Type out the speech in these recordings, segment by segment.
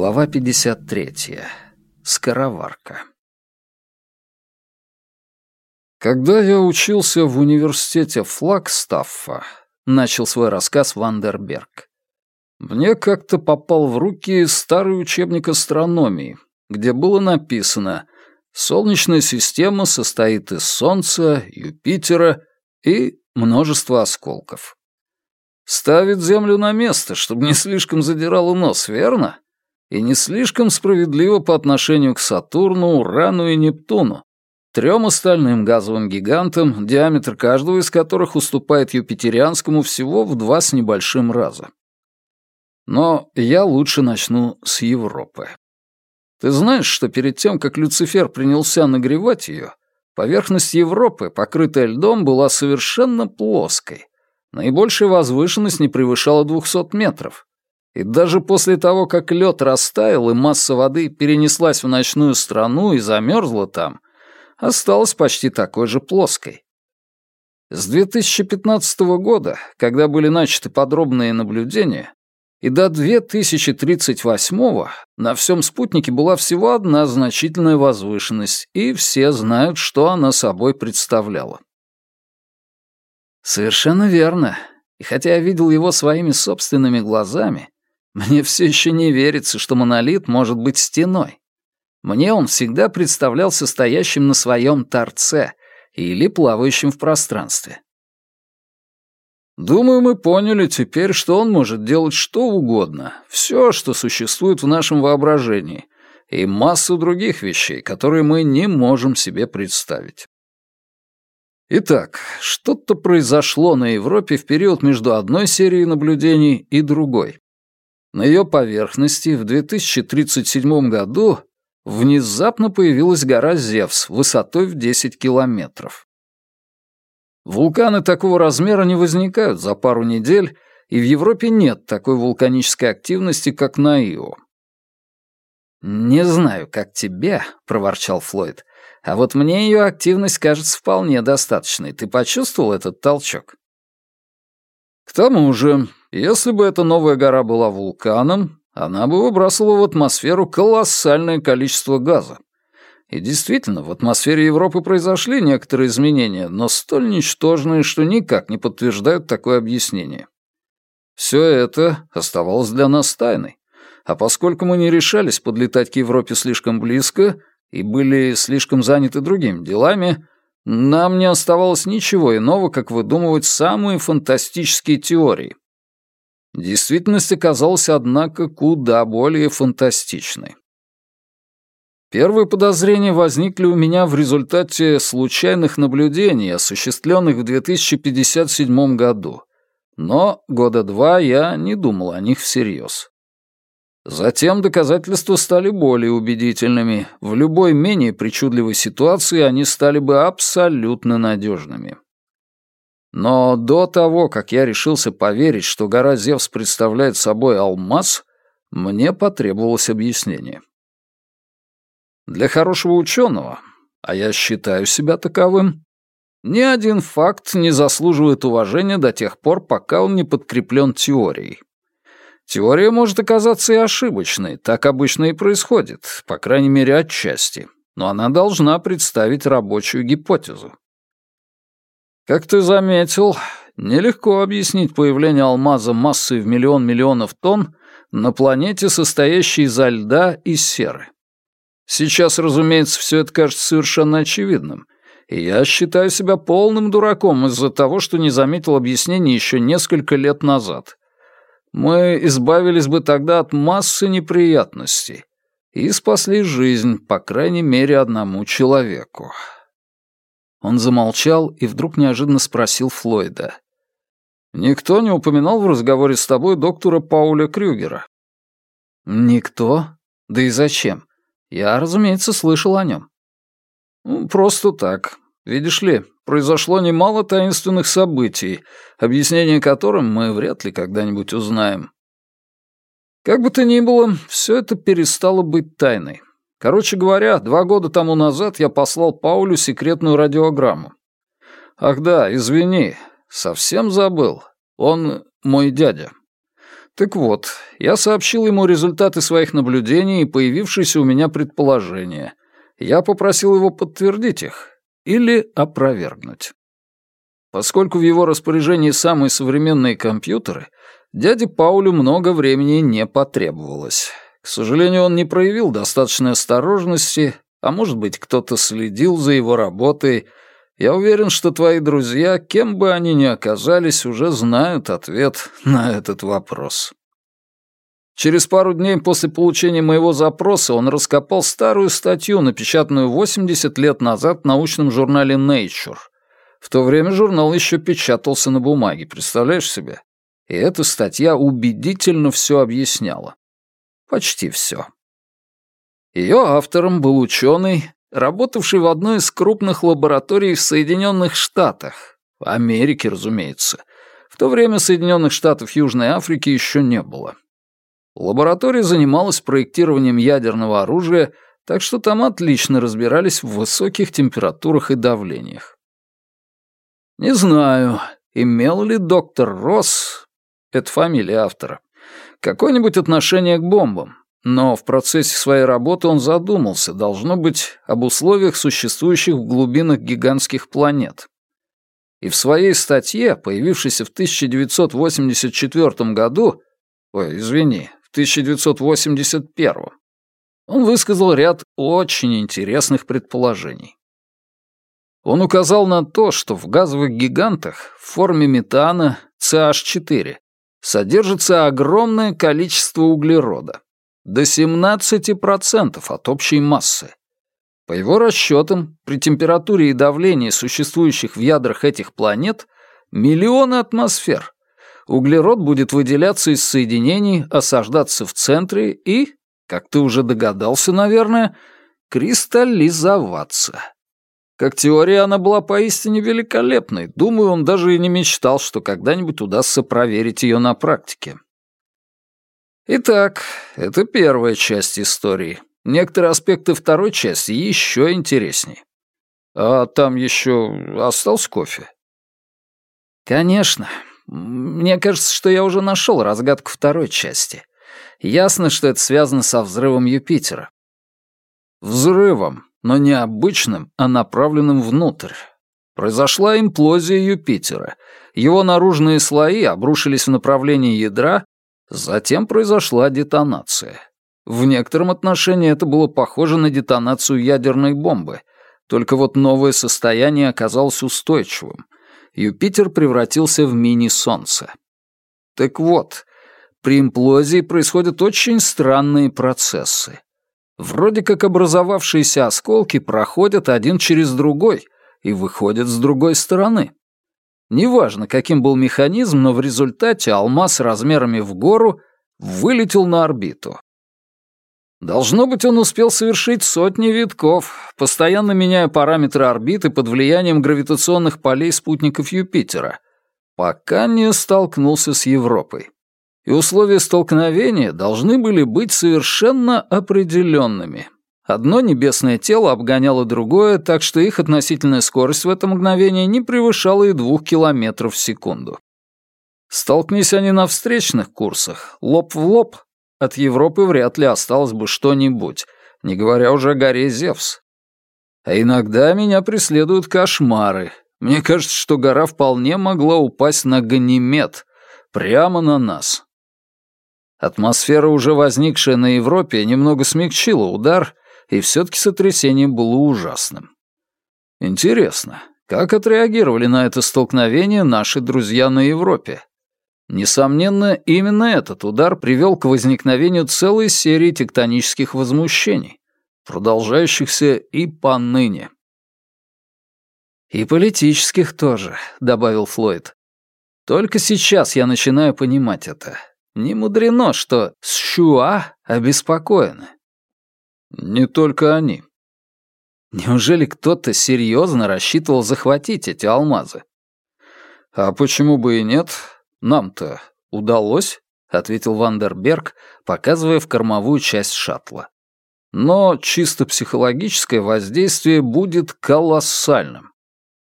Глава 53. Скороварка. Когда я учился в университете Флагстаффа, начал свой рассказ Вандерберг, мне как-то попал в руки старый учебник астрономии, где было написано «Солнечная система состоит из Солнца, Юпитера и множества осколков». Ставит Землю на место, чтобы не слишком задирало нос, верно? И не слишком справедливо по отношению к Сатурну, Урану и Нептуну, трем остальным газовым гигантам, диаметр каждого из которых уступает юпитерианскому всего в два с небольшим раза. Но я лучше начну с Европы. Ты знаешь, что перед тем, как Люцифер принялся нагревать ее, поверхность Европы, покрытая льдом, была совершенно плоской, Наибольшая возвышенность не превышала 200 метров. И даже после того, как лед растаял и масса воды перенеслась в ночную страну и замерзла там, осталась почти такой же плоской. С 2015 года, когда были начаты подробные наблюдения, и до 2038 на всем спутнике была всего одна значительная возвышенность, и все знают, что она собой представляла. Совершенно верно. И хотя я видел его своими собственными глазами, мне все еще не верится, что монолит может быть стеной. Мне он всегда представлялся стоящим на своем торце или плавающим в пространстве. Думаю, мы поняли теперь, что он может делать что угодно, все, что существует в нашем воображении, и массу других вещей, которые мы не можем себе представить. Итак, что-то произошло на Европе в период между одной серией наблюдений и другой. На ее поверхности в 2037 году внезапно появилась гора Зевс высотой в 10 километров. Вулканы такого размера не возникают за пару недель, и в Европе нет такой вулканической активности, как на Ио. «Не знаю, как тебе», — проворчал Флойд, а вот мне ее активность кажется вполне достаточной. Ты почувствовал этот толчок? К тому же, если бы эта новая гора была вулканом, она бы выбрасывала в атмосферу колоссальное количество газа. И действительно, в атмосфере Европы произошли некоторые изменения, но столь ничтожные, что никак не подтверждают такое объяснение. Все это оставалось для нас тайной. А поскольку мы не решались подлетать к Европе слишком близко, и были слишком заняты другими делами, нам не оставалось ничего иного, как выдумывать самые фантастические теории. Действительность оказалась, однако, куда более фантастичной. Первые подозрения возникли у меня в результате случайных наблюдений, осуществленных в 2057 году. Но года два я не думал о них всерьез. Затем доказательства стали более убедительными. В любой менее причудливой ситуации они стали бы абсолютно надежными. Но до того, как я решился поверить, что гора Зевс представляет собой алмаз, мне потребовалось объяснение. Для хорошего ученого, а я считаю себя таковым, ни один факт не заслуживает уважения до тех пор, пока он не подкреплен теорией. Теория может оказаться и ошибочной, так обычно и происходит, по крайней мере отчасти, но она должна представить рабочую гипотезу. Как ты заметил, нелегко объяснить появление алмаза массой в миллион миллионов тонн на планете, состоящей изо льда и серы. Сейчас, разумеется, все это кажется совершенно очевидным, и я считаю себя полным дураком из-за того, что не заметил объяснений еще несколько лет назад мы избавились бы тогда от массы неприятностей и спасли жизнь, по крайней мере, одному человеку. Он замолчал и вдруг неожиданно спросил Флойда. «Никто не упоминал в разговоре с тобой доктора Пауля Крюгера?» «Никто? Да и зачем? Я, разумеется, слышал о нем». «Просто так. Видишь ли, произошло немало таинственных событий, объяснение которым мы вряд ли когда-нибудь узнаем. Как бы то ни было, все это перестало быть тайной. Короче говоря, два года тому назад я послал Паулю секретную радиограмму. Ах да, извини, совсем забыл. Он мой дядя. Так вот, я сообщил ему результаты своих наблюдений и появившиеся у меня предположения. Я попросил его подтвердить их или опровергнуть. Поскольку в его распоряжении самые современные компьютеры, дяде Паулю много времени не потребовалось. К сожалению, он не проявил достаточной осторожности, а может быть, кто-то следил за его работой. Я уверен, что твои друзья, кем бы они ни оказались, уже знают ответ на этот вопрос. Через пару дней после получения моего запроса он раскопал старую статью, напечатанную 80 лет назад в научном журнале Nature. В то время журнал еще печатался на бумаге, представляешь себе? И эта статья убедительно все объясняла. Почти все. Ее автором был ученый, работавший в одной из крупных лабораторий в Соединенных Штатах, в Америке, разумеется. В то время Соединенных Штатов Южной Африки еще не было. Лаборатория занималась проектированием ядерного оружия, так что там отлично разбирались в высоких температурах и давлениях. Не знаю, имел ли доктор Росс, это фамилия автора, какое-нибудь отношение к бомбам, но в процессе своей работы он задумался, должно быть, об условиях, существующих в глубинах гигантских планет. И в своей статье, появившейся в 1984 году, ой, извини, в 1981, он высказал ряд очень интересных предположений. Он указал на то, что в газовых гигантах в форме метана CH4 содержится огромное количество углерода, до 17% от общей массы. По его расчетам, при температуре и давлении существующих в ядрах этих планет миллионы атмосфер. Углерод будет выделяться из соединений, осаждаться в центре и, как ты уже догадался, наверное, кристаллизоваться. Как теория она была поистине великолепной. Думаю, он даже и не мечтал, что когда-нибудь удастся проверить ее на практике. Итак, это первая часть истории. Некоторые аспекты второй части еще интереснее. А там еще остался кофе? Конечно. Мне кажется, что я уже нашел разгадку второй части. Ясно, что это связано со взрывом Юпитера. Взрывом, но не обычным, а направленным внутрь. Произошла имплозия Юпитера. Его наружные слои обрушились в направлении ядра, затем произошла детонация. В некотором отношении это было похоже на детонацию ядерной бомбы, только вот новое состояние оказалось устойчивым. Юпитер превратился в мини-солнце. Так вот, при имплозии происходят очень странные процессы. Вроде как образовавшиеся осколки проходят один через другой и выходят с другой стороны. Неважно, каким был механизм, но в результате алмаз размерами в гору вылетел на орбиту. Должно быть, он успел совершить сотни витков, постоянно меняя параметры орбиты под влиянием гравитационных полей спутников Юпитера, пока не столкнулся с Европой и условия столкновения должны были быть совершенно определенными. Одно небесное тело обгоняло другое, так что их относительная скорость в это мгновение не превышала и двух километров в секунду. Столкнись они на встречных курсах, лоб в лоб, от Европы вряд ли осталось бы что-нибудь, не говоря уже о горе Зевс. А иногда меня преследуют кошмары. Мне кажется, что гора вполне могла упасть на Ганимед, прямо на нас. Атмосфера, уже возникшая на Европе, немного смягчила удар, и все-таки сотрясение было ужасным. Интересно, как отреагировали на это столкновение наши друзья на Европе? Несомненно, именно этот удар привел к возникновению целой серии тектонических возмущений, продолжающихся и поныне. «И политических тоже», — добавил Флойд. «Только сейчас я начинаю понимать это. Не мудрено, что Сюа обеспокоены. Не только они. Неужели кто-то серьезно рассчитывал захватить эти алмазы? А почему бы и нет? Нам-то удалось, ответил Вандерберг, показывая в кормовую часть шаттла. Но чисто психологическое воздействие будет колоссальным.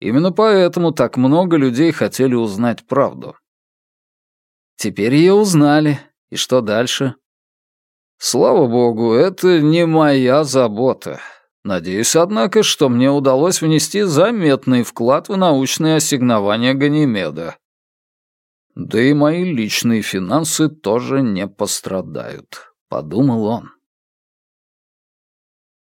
Именно поэтому так много людей хотели узнать правду. Теперь ее узнали, И что дальше? Слава богу, это не моя забота. Надеюсь, однако, что мне удалось внести заметный вклад в научные ассигнования Ганимеда. Да и мои личные финансы тоже не пострадают, подумал он.